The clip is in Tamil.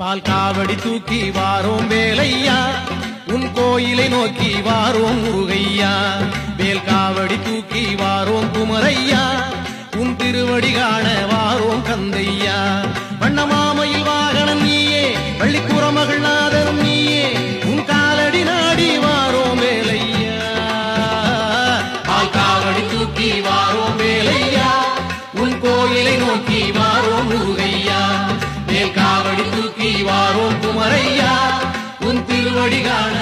பால் காவடி தூக்கி வாரோம் வேலையா? உன் கோயிலை நோக்கி வாரோம் முருகையா? வேல் காவடி தூக்கி வாரோம் குமரையா? உன் திருவடி காண வாரோம் கந்தையா? வண்ணமாமையில் வாகனம் நீயே பள்ளிக்கூற மகள்நாதனம் நீயே உன் காலடி நாடி வாரோம் வேலையா? பால் காவடி தூக்கி வாரோம் வேலையா? உன் கோயிலை நோக்கி வா தூக்கி வாரோம் குமரையா உன் திருவடி காண